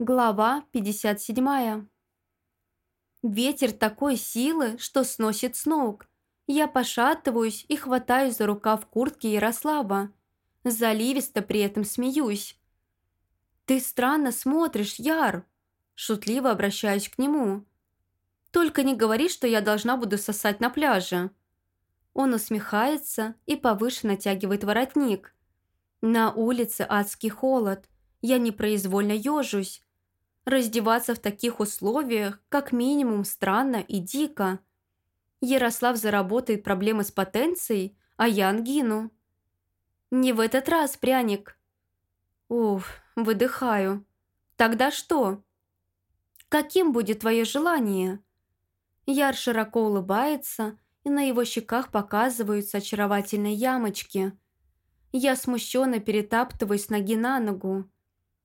Глава 57. Ветер такой силы, что сносит с ног. Я пошатываюсь и хватаюсь за рукав куртки Ярослава. Заливисто при этом смеюсь. «Ты странно смотришь, Яр!» Шутливо обращаюсь к нему. «Только не говори, что я должна буду сосать на пляже». Он усмехается и повыше натягивает воротник. На улице адский холод. Я непроизвольно ежусь. Раздеваться в таких условиях как минимум странно и дико. Ярослав заработает проблемы с потенцией, а я ангину. Не в этот раз, пряник. Уф, выдыхаю. Тогда что? Каким будет твое желание? Яр широко улыбается, и на его щеках показываются очаровательные ямочки. Я смущенно перетаптываюсь ноги на ногу.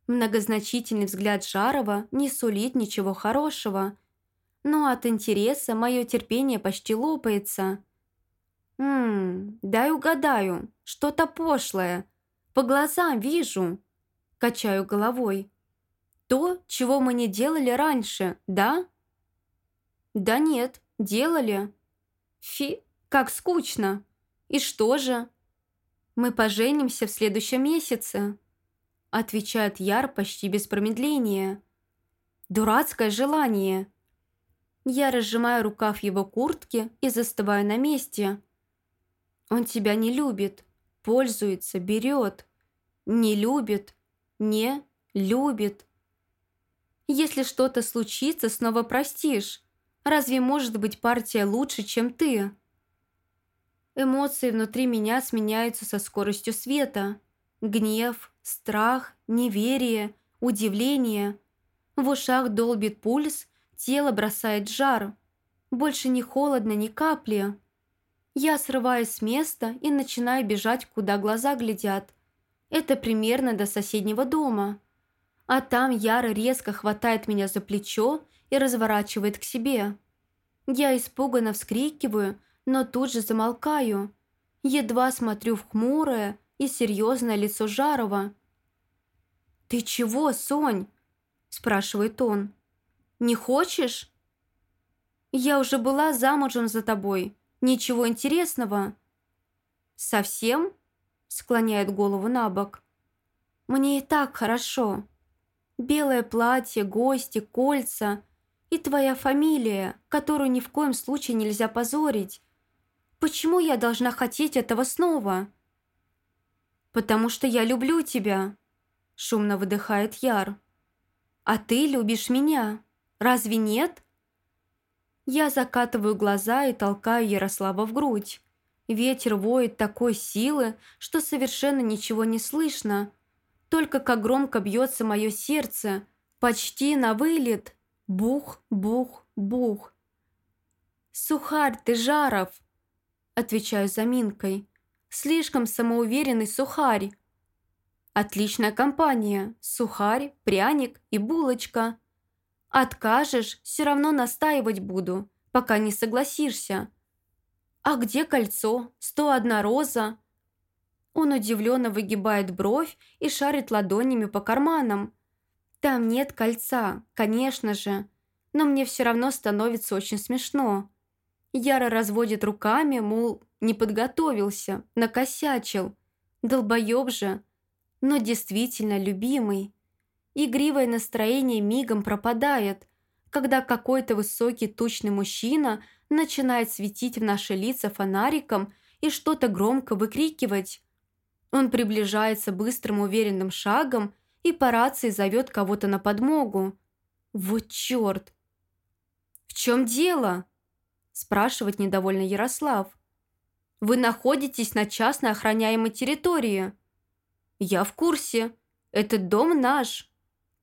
Многозначительный взгляд Жарова не сулит ничего хорошего, но от интереса мое терпение почти лопается. «Ммм, дай угадаю, что-то пошлое. По глазам вижу». Качаю головой. «То, чего мы не делали раньше, да?» «Да нет, делали». «Фи, как скучно. И что же?» «Мы поженимся в следующем месяце» отвечает Яр почти без промедления. «Дурацкое желание!» Я разжимаю рукав его куртки и застываю на месте. Он тебя не любит, пользуется, берет. Не любит, не любит. Если что-то случится, снова простишь. Разве может быть партия лучше, чем ты? Эмоции внутри меня сменяются со скоростью света. Гнев, страх, неверие, удивление. В ушах долбит пульс, тело бросает жар. Больше не холодно ни капли. Я срываюсь с места и начинаю бежать, куда глаза глядят. Это примерно до соседнего дома. А там Яра резко хватает меня за плечо и разворачивает к себе. Я испуганно вскрикиваю, но тут же замолкаю. Едва смотрю в хмурое, и серьезное лицо Жарова. «Ты чего, Сонь?» – спрашивает он. «Не хочешь?» «Я уже была замужем за тобой. Ничего интересного». «Совсем?» – склоняет голову на бок. «Мне и так хорошо. Белое платье, гости, кольца и твоя фамилия, которую ни в коем случае нельзя позорить. Почему я должна хотеть этого снова?» «Потому что я люблю тебя», – шумно выдыхает Яр. «А ты любишь меня. Разве нет?» Я закатываю глаза и толкаю Ярослава в грудь. Ветер воет такой силы, что совершенно ничего не слышно. Только как громко бьется мое сердце, почти на вылет. Бух, бух, бух. «Сухарь ты, Жаров!» Отвечаю заминкой. Слишком самоуверенный сухарь. Отличная компания. Сухарь, пряник и булочка. Откажешь, все равно настаивать буду, пока не согласишься. А где кольцо? Сто одна роза. Он удивленно выгибает бровь и шарит ладонями по карманам. Там нет кольца, конечно же, но мне все равно становится очень смешно. Яро разводит руками, мол, не подготовился, накосячил. Долбоеб же, но действительно любимый. Игривое настроение мигом пропадает, когда какой-то высокий тучный мужчина начинает светить в наши лица фонариком и что-то громко выкрикивать. Он приближается быстрым уверенным шагом и по рации зовет кого-то на подмогу. Вот черт! «В чем дело?» Спрашивает недовольно Ярослав. «Вы находитесь на частно охраняемой территории». «Я в курсе. Этот дом наш»,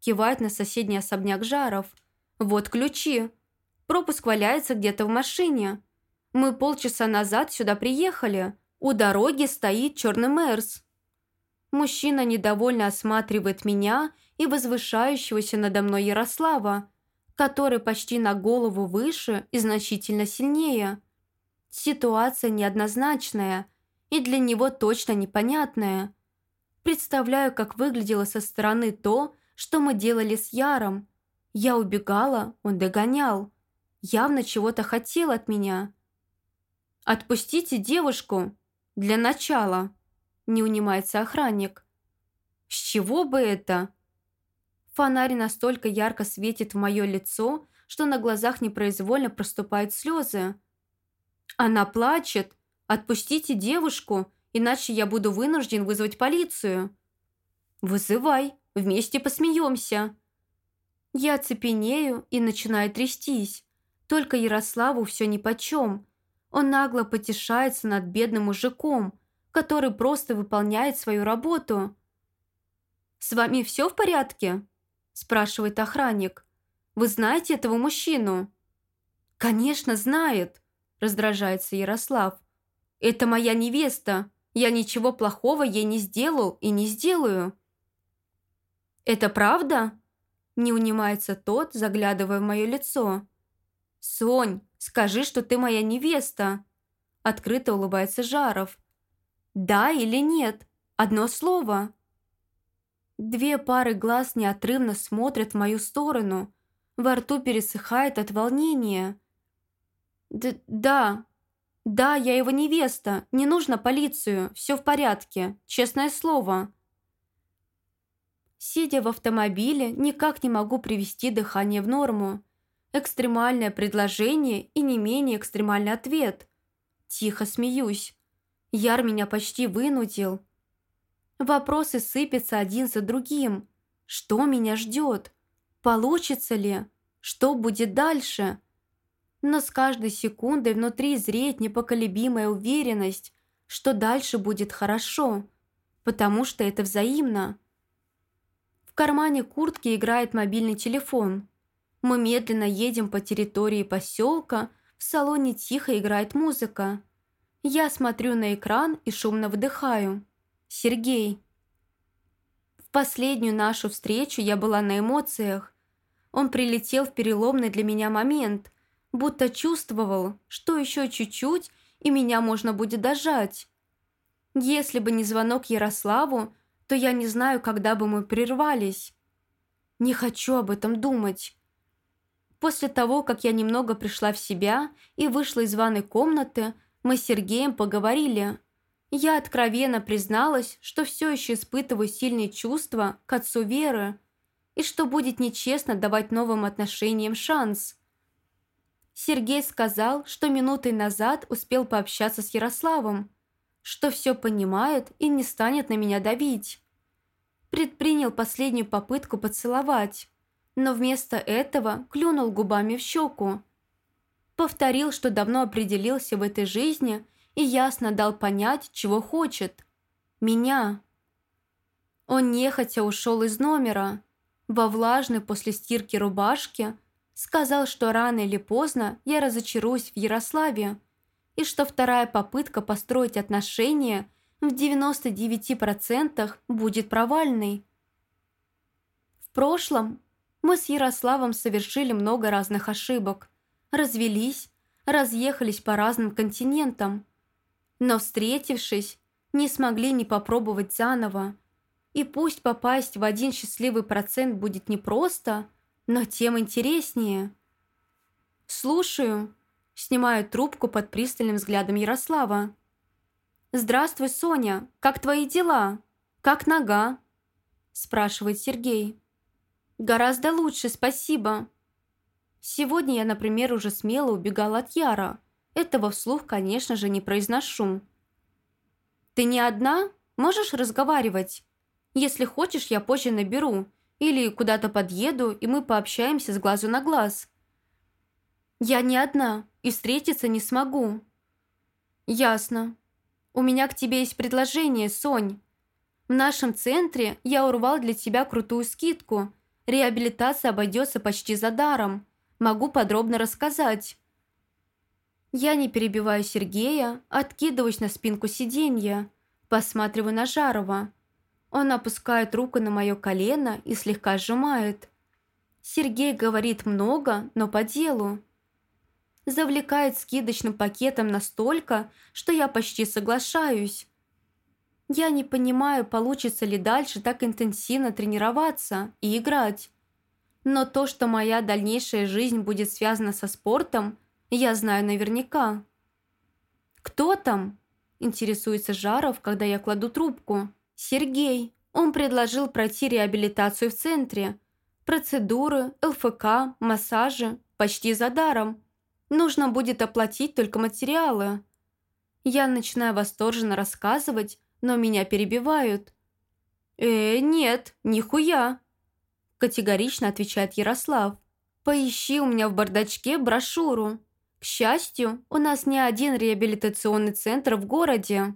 кивает на соседний особняк Жаров. «Вот ключи. Пропуск валяется где-то в машине. Мы полчаса назад сюда приехали. У дороги стоит черный Мерс». Мужчина недовольно осматривает меня и возвышающегося надо мной Ярослава, который почти на голову выше и значительно сильнее. Ситуация неоднозначная и для него точно непонятная. Представляю, как выглядело со стороны то, что мы делали с Яром. Я убегала, он догонял. Явно чего-то хотел от меня. «Отпустите девушку! Для начала!» Не унимается охранник. «С чего бы это?» Фонарь настолько ярко светит в мое лицо, что на глазах непроизвольно проступают слезы. «Она плачет! Отпустите девушку, иначе я буду вынужден вызвать полицию!» «Вызывай, вместе посмеемся!» Я цепенею и начинаю трястись. Только Ярославу все нипочем. Он нагло потешается над бедным мужиком, который просто выполняет свою работу. «С вами все в порядке?» – спрашивает охранник. «Вы знаете этого мужчину?» «Конечно, знает», – раздражается Ярослав. «Это моя невеста. Я ничего плохого ей не сделал и не сделаю». «Это правда?» – не унимается тот, заглядывая в мое лицо. «Сонь, скажи, что ты моя невеста!» Открыто улыбается Жаров. «Да или нет? Одно слово!» Две пары глаз неотрывно смотрят в мою сторону. Во рту пересыхает от волнения. Д «Да, да, я его невеста. Не нужно полицию. Все в порядке. Честное слово». Сидя в автомобиле, никак не могу привести дыхание в норму. Экстремальное предложение и не менее экстремальный ответ. Тихо смеюсь. Яр меня почти вынудил. Вопросы сыпятся один за другим. Что меня ждет? Получится ли? Что будет дальше? Но с каждой секундой внутри зреет непоколебимая уверенность, что дальше будет хорошо, потому что это взаимно. В кармане куртки играет мобильный телефон. Мы медленно едем по территории поселка, в салоне тихо играет музыка. Я смотрю на экран и шумно вдыхаю. Сергей. В последнюю нашу встречу я была на эмоциях. Он прилетел в переломный для меня момент, будто чувствовал, что еще чуть-чуть, и меня можно будет дожать. Если бы не звонок Ярославу, то я не знаю, когда бы мы прервались. Не хочу об этом думать. После того, как я немного пришла в себя и вышла из ванной комнаты, мы с Сергеем поговорили. Я откровенно призналась, что все еще испытываю сильные чувства к отцу Веры и что будет нечестно давать новым отношениям шанс. Сергей сказал, что минутой назад успел пообщаться с Ярославом, что все понимает и не станет на меня давить. Предпринял последнюю попытку поцеловать но вместо этого клюнул губами в щеку. Повторил, что давно определился в этой жизни и ясно дал понять, чего хочет. Меня. Он нехотя ушел из номера. Во влажной после стирки рубашке сказал, что рано или поздно я разочаруюсь в Ярославе и что вторая попытка построить отношения в 99% будет провальной. В прошлом мы с Ярославом совершили много разных ошибок. Развелись, разъехались по разным континентам. Но встретившись, не смогли не попробовать заново. И пусть попасть в один счастливый процент будет непросто, но тем интереснее. «Слушаю», – снимаю трубку под пристальным взглядом Ярослава. «Здравствуй, Соня, как твои дела? Как нога?» – спрашивает Сергей. «Гораздо лучше, спасибо». Сегодня я, например, уже смело убегала от Яра. Этого вслух, конечно же, не произношу. «Ты не одна? Можешь разговаривать? Если хочешь, я позже наберу. Или куда-то подъеду, и мы пообщаемся с глазу на глаз». «Я не одна, и встретиться не смогу». «Ясно. У меня к тебе есть предложение, Сонь. В нашем центре я урвал для тебя крутую скидку – Реабилитация обойдется почти за даром. Могу подробно рассказать. Я не перебиваю Сергея, откидываюсь на спинку сиденья, посматриваю на Жарова. Он опускает руку на мое колено и слегка сжимает. Сергей говорит много, но по делу. Завлекает скидочным пакетом настолько, что я почти соглашаюсь. Я не понимаю, получится ли дальше так интенсивно тренироваться и играть. Но то, что моя дальнейшая жизнь будет связана со спортом, я знаю наверняка. «Кто там?» – интересуется Жаров, когда я кладу трубку. «Сергей. Он предложил пройти реабилитацию в центре. Процедуры, ЛФК, массажи – почти за даром. Нужно будет оплатить только материалы». Я начинаю восторженно рассказывать, но меня перебивают. «Э, нет, нихуя!» Категорично отвечает Ярослав. «Поищи у меня в бардачке брошюру. К счастью, у нас не один реабилитационный центр в городе».